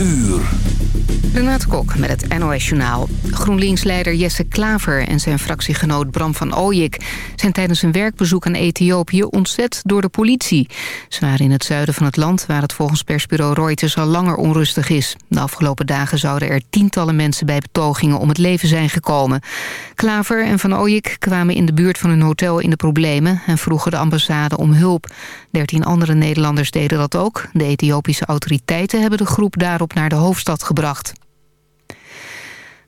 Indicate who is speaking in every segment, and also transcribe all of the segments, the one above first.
Speaker 1: uur.
Speaker 2: Renate Kok met het NOS Journaal. GroenLinks-leider Jesse Klaver en zijn fractiegenoot Bram van Ooyik... zijn tijdens een werkbezoek aan Ethiopië ontzet door de politie. Ze waren in het zuiden van het land... waar het volgens persbureau Reuters al langer onrustig is. De afgelopen dagen zouden er tientallen mensen bij betogingen... om het leven zijn gekomen. Klaver en van Ooyik kwamen in de buurt van hun hotel in de problemen... en vroegen de ambassade om hulp. Dertien andere Nederlanders deden dat ook. De Ethiopische autoriteiten hebben de groep daarop naar de hoofdstad gebracht.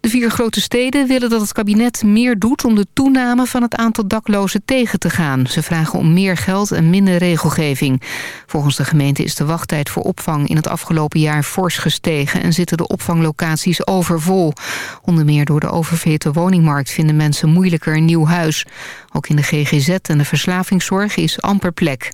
Speaker 2: De vier grote steden willen dat het kabinet meer doet om de toename van het aantal daklozen tegen te gaan. Ze vragen om meer geld en minder regelgeving. Volgens de gemeente is de wachttijd voor opvang in het afgelopen jaar fors gestegen en zitten de opvanglocaties overvol. Onder meer door de overvete woningmarkt vinden mensen moeilijker een nieuw huis. Ook in de GGZ en de verslavingszorg is amper plek.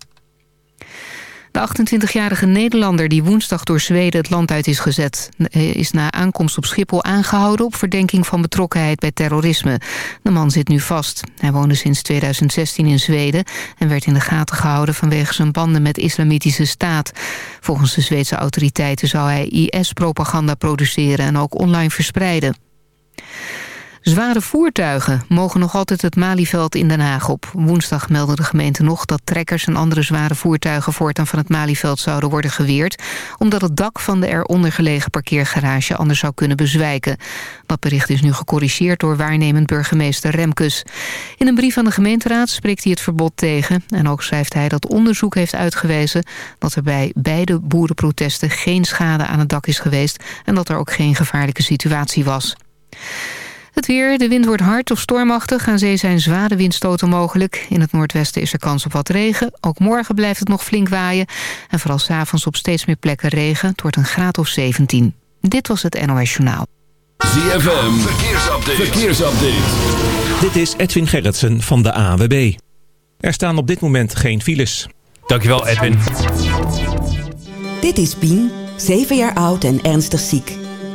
Speaker 2: De 28-jarige Nederlander die woensdag door Zweden het land uit is gezet... is na aankomst op Schiphol aangehouden op verdenking van betrokkenheid bij terrorisme. De man zit nu vast. Hij woonde sinds 2016 in Zweden en werd in de gaten gehouden vanwege zijn banden met islamitische staat. Volgens de Zweedse autoriteiten zou hij IS-propaganda produceren en ook online verspreiden. Zware voertuigen mogen nog altijd het Malieveld in Den Haag op. Woensdag meldde de gemeente nog dat trekkers en andere zware voertuigen... voortaan van het Malieveld zouden worden geweerd... omdat het dak van de eronder gelegen parkeergarage anders zou kunnen bezwijken. Dat bericht is nu gecorrigeerd door waarnemend burgemeester Remkes. In een brief aan de gemeenteraad spreekt hij het verbod tegen... en ook schrijft hij dat onderzoek heeft uitgewezen... dat er bij beide boerenprotesten geen schade aan het dak is geweest... en dat er ook geen gevaarlijke situatie was. Het weer, de wind wordt hard of stormachtig. Aan zee zijn zware windstoten mogelijk. In het noordwesten is er kans op wat regen. Ook morgen blijft het nog flink waaien. En vooral s'avonds op steeds meer plekken regen. Het wordt een graad of 17. Dit was het NOS Journaal.
Speaker 1: ZFM, verkeersupdate. verkeersupdate.
Speaker 3: Dit is Edwin Gerritsen van de AWB. Er staan op dit moment geen files.
Speaker 4: Dankjewel Edwin.
Speaker 5: Dit is Pien, 7 jaar oud en ernstig ziek.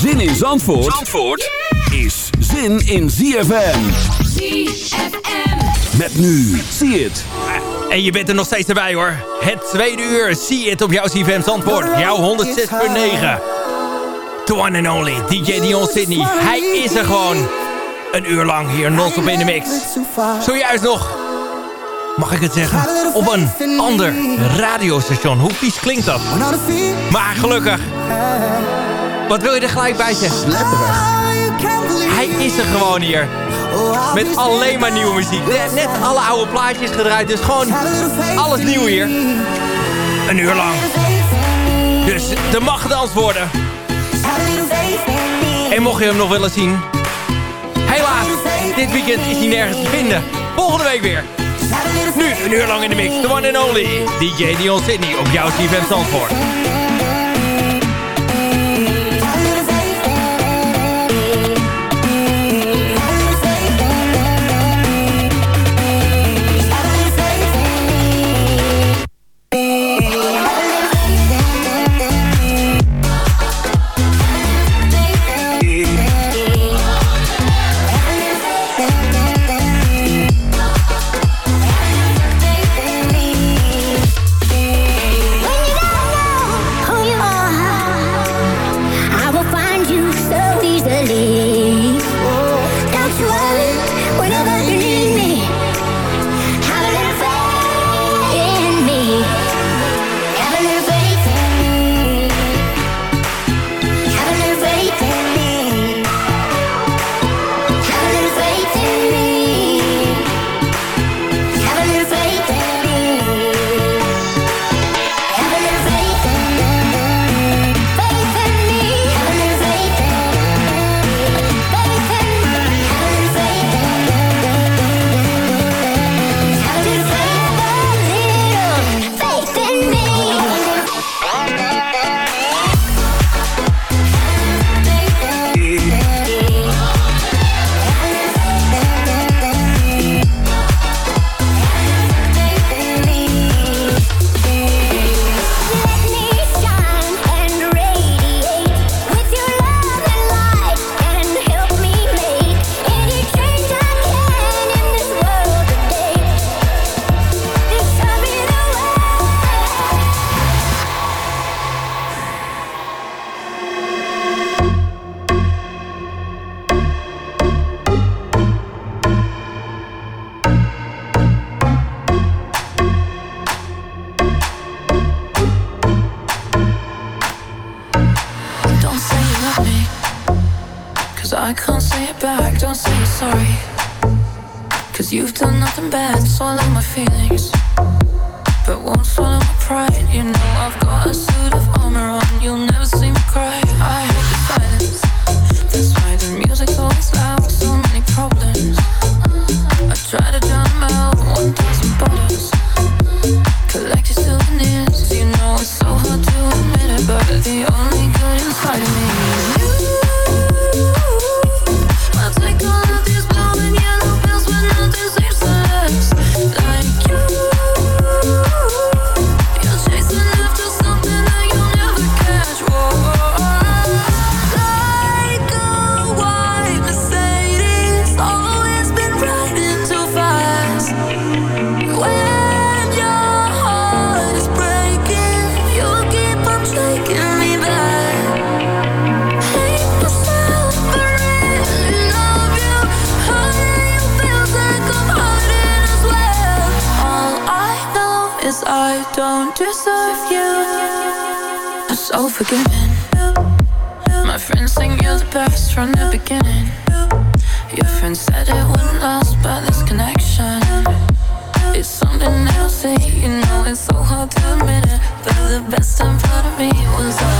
Speaker 1: Zin in Zandvoort, Zandvoort? is zin in ZFM.
Speaker 6: ZFM.
Speaker 1: Met nu, zie het.
Speaker 4: En je bent er nog steeds erbij hoor. Het tweede uur, zie het op jouw ZFM Zandvoort. Jouw 106.9. The one and only, DJ Dion Sydney. Hij is er gewoon. Een uur lang hier non-stop in de mix. Zojuist nog, mag ik het zeggen, op een ander radiostation. Hoe vies klinkt dat? Maar gelukkig. Wat wil je er gelijk bij zeggen? Hij is er gewoon hier. Met alleen maar nieuwe muziek. Net alle oude plaatjes gedraaid. Dus gewoon alles nieuw hier. Een uur lang. Dus er mag gedanst worden. En mocht je hem nog willen zien. Helaas, dit weekend is hij nergens te vinden. Volgende week weer. Nu een uur lang in de mix. The one and only. DJ Dion Sydney op jouw CFM Zandvoort.
Speaker 7: Back, don't say you're sorry. Cause you've done nothing bad, swallow my feelings. But won't swallow my pride. You know I've got a suit of armor on, you'll never see me cry. I hate the silence. That's why the music's always loud, so many problems. I try to drown them out, one thousand bottles. Collect your souvenirs, you know it's so hard to admit it, but the only eh? you know it's so hard to admit it But the best time part of me was always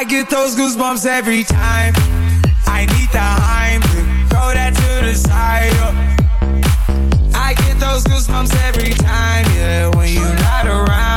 Speaker 7: I
Speaker 8: get those goosebumps every time. I need the Heimlich, throw that to the side. yeah. I get those goosebumps every time, yeah. When you're not around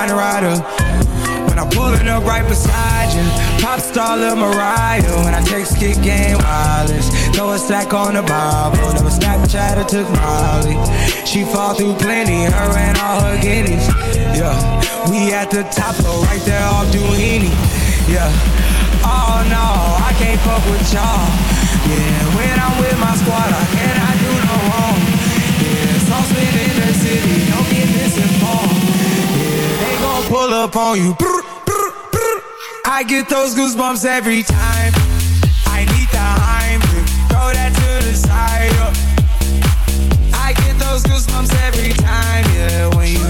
Speaker 8: A rider. When I'm pulling up right beside you, pop star Lil Mariah. When I text kick game wireless, throw a stack on the Bible. Never Snapchat or took Molly. She fall through plenty, her and all her guineas. Yeah, we at the top, though, right there off Duini. Yeah. Oh no, I can't fuck with y'all. Yeah, when I'm with my squad, I cannot do no wrong. Yeah, saucepan in the city, don't get misinformed all up on you. I get those goosebumps every time. I need the Heimlich, throw that to the side.
Speaker 7: I get those goosebumps every time, yeah, when you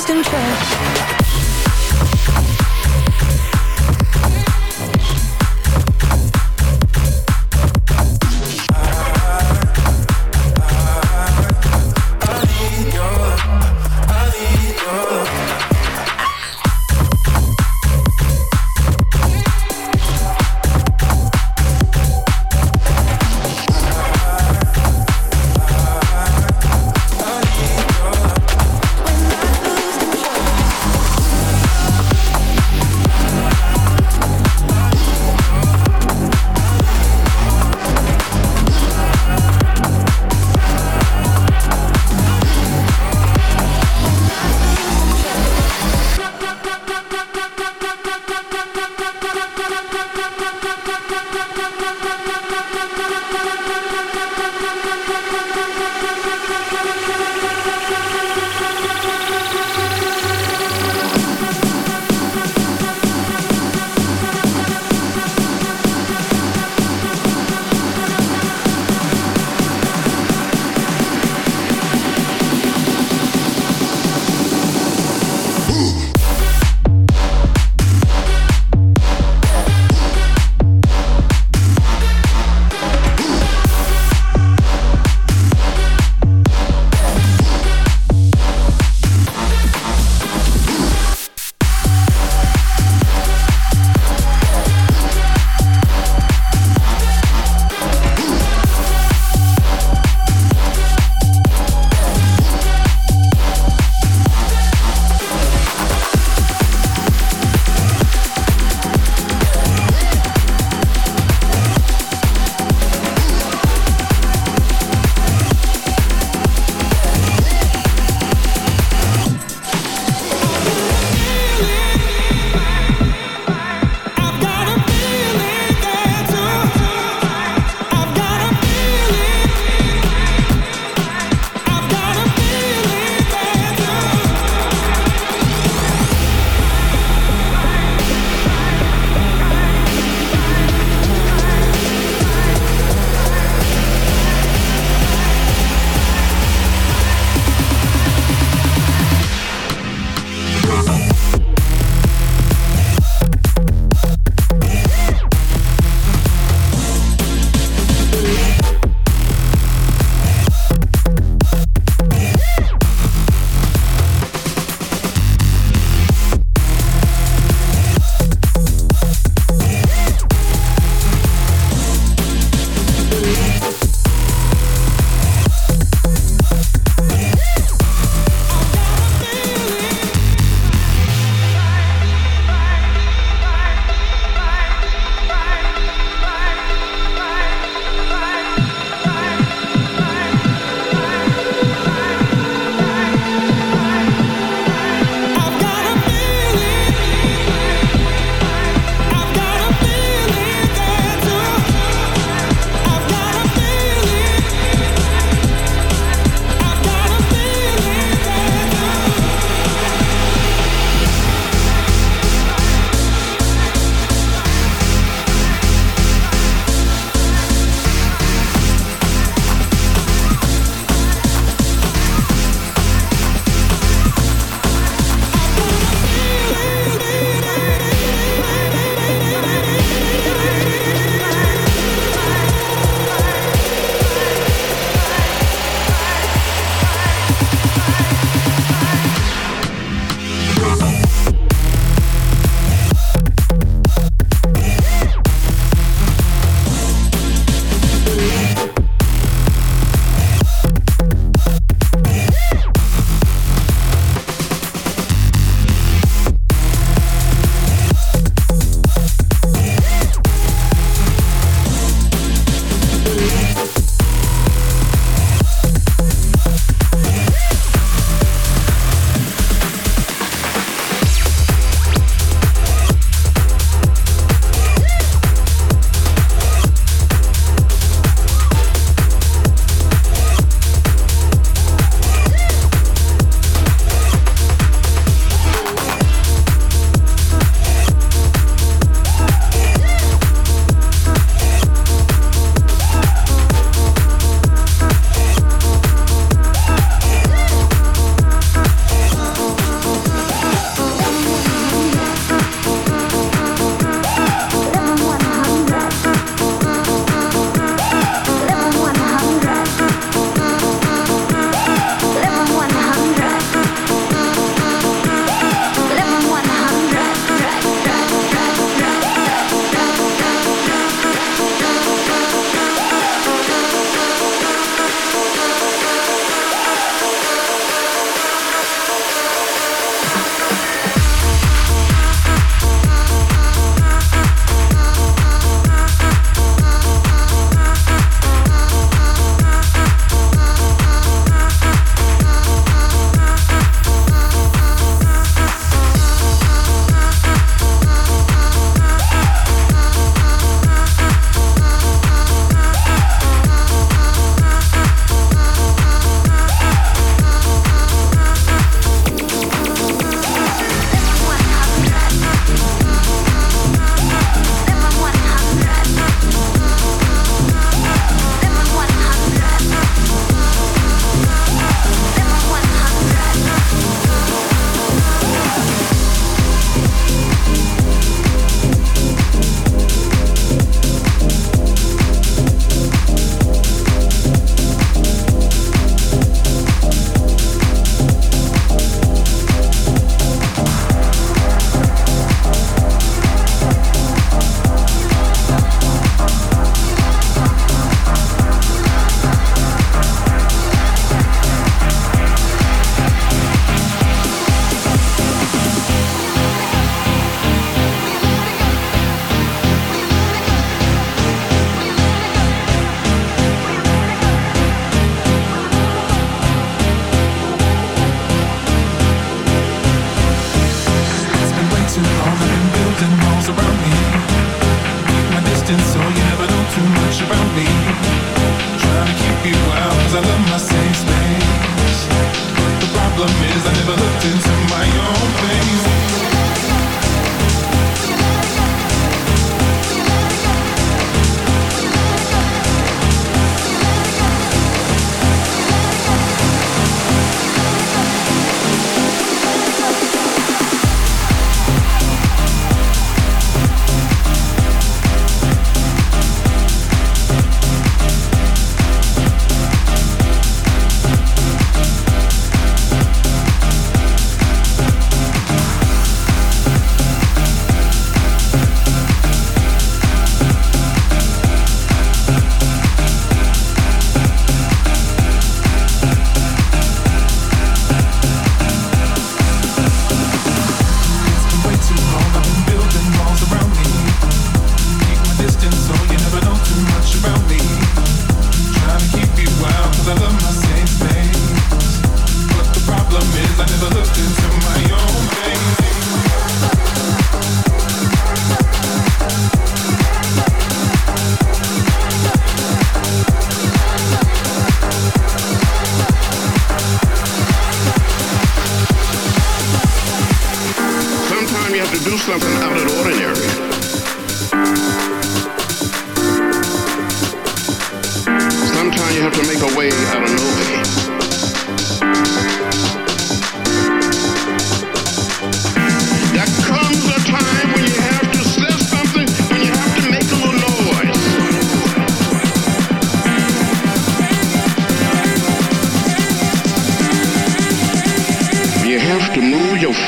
Speaker 7: losing control.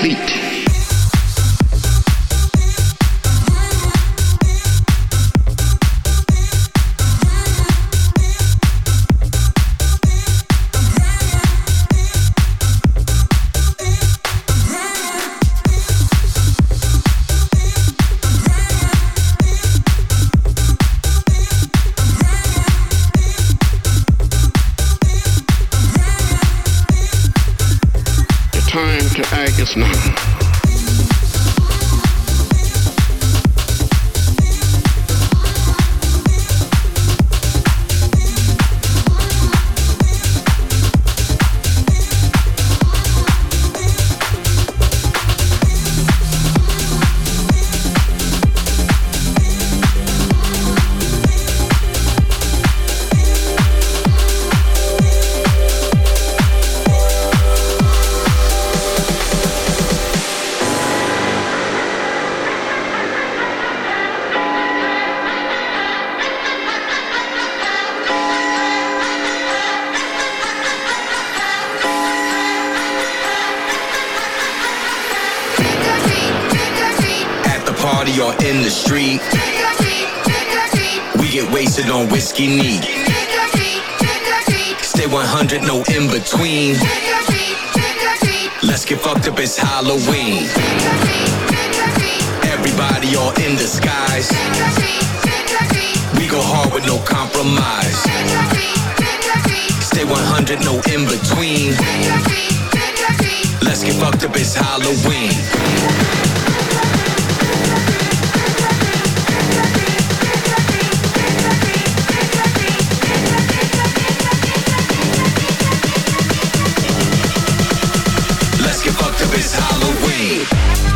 Speaker 9: grite. between. Let's get fucked up, it's Halloween. Let's get fucked up, it's Halloween.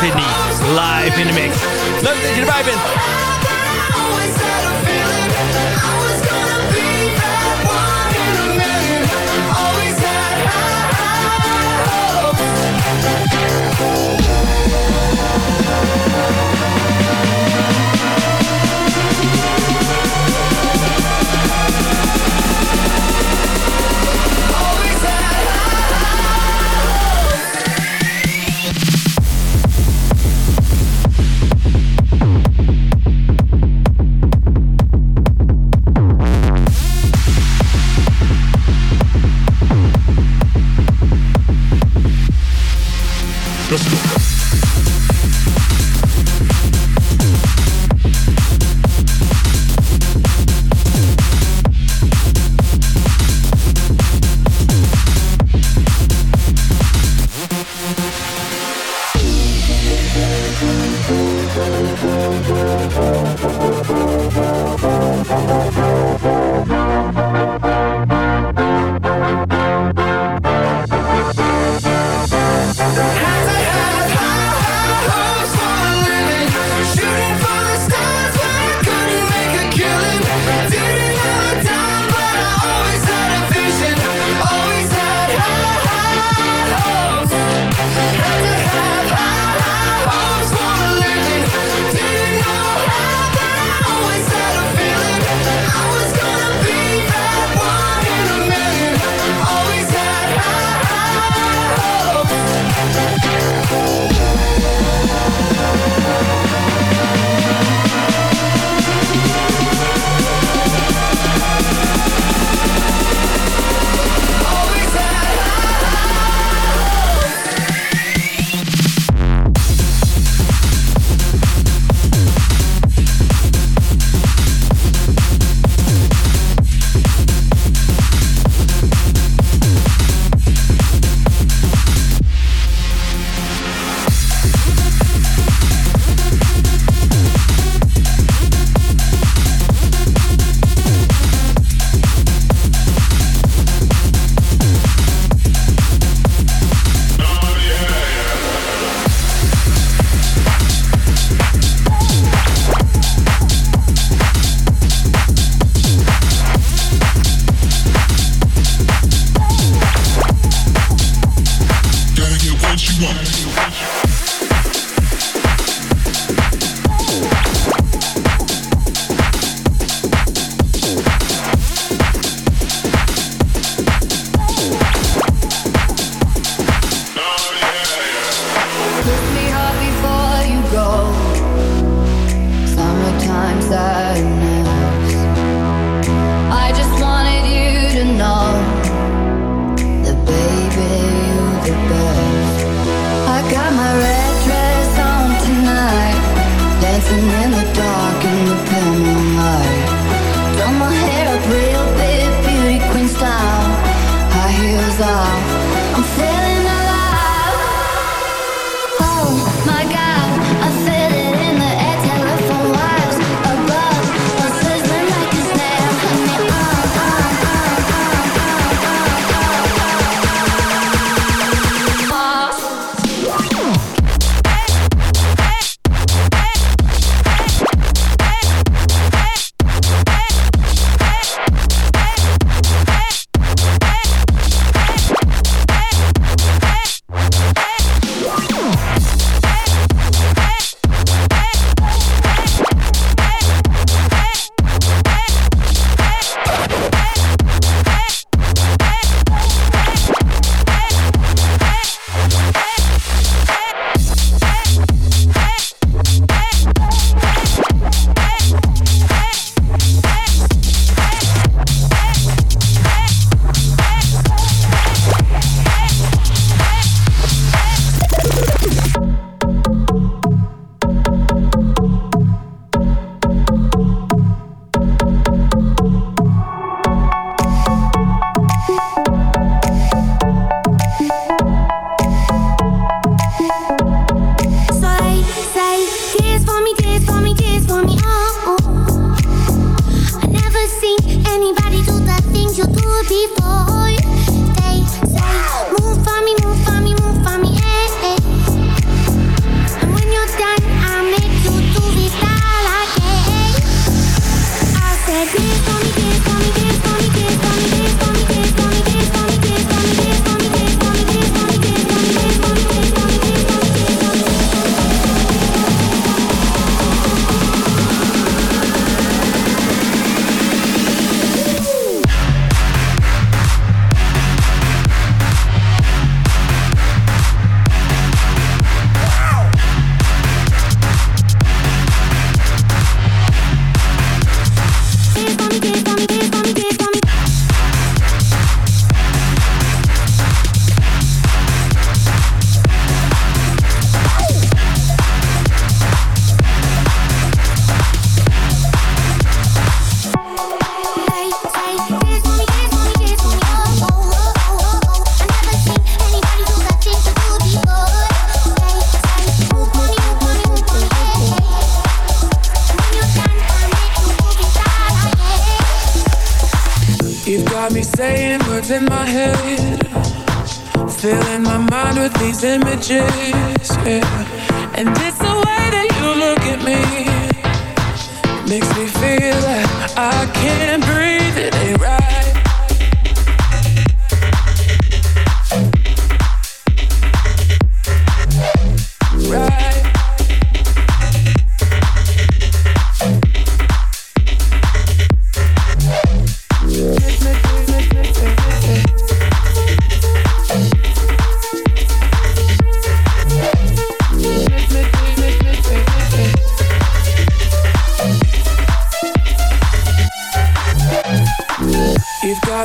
Speaker 4: Sydney. Live in de mix. Leuk dat je erbij bent.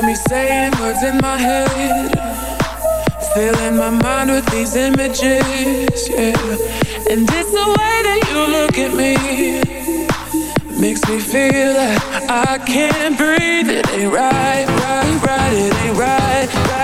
Speaker 10: got me saying words in my head, filling my mind with these images, yeah. And it's the way that you look at me makes me feel like I can't breathe. It ain't right, right, right. It ain't right. right.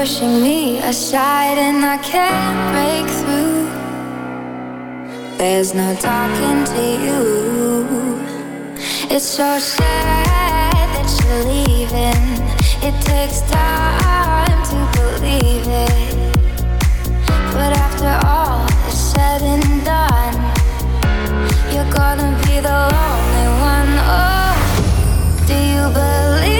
Speaker 7: pushing me aside and I can't break through. There's no talking to you. It's so sad that you're leaving. It takes time to believe it. But after all is said and done, you're gonna be the lonely one. Oh, do you believe?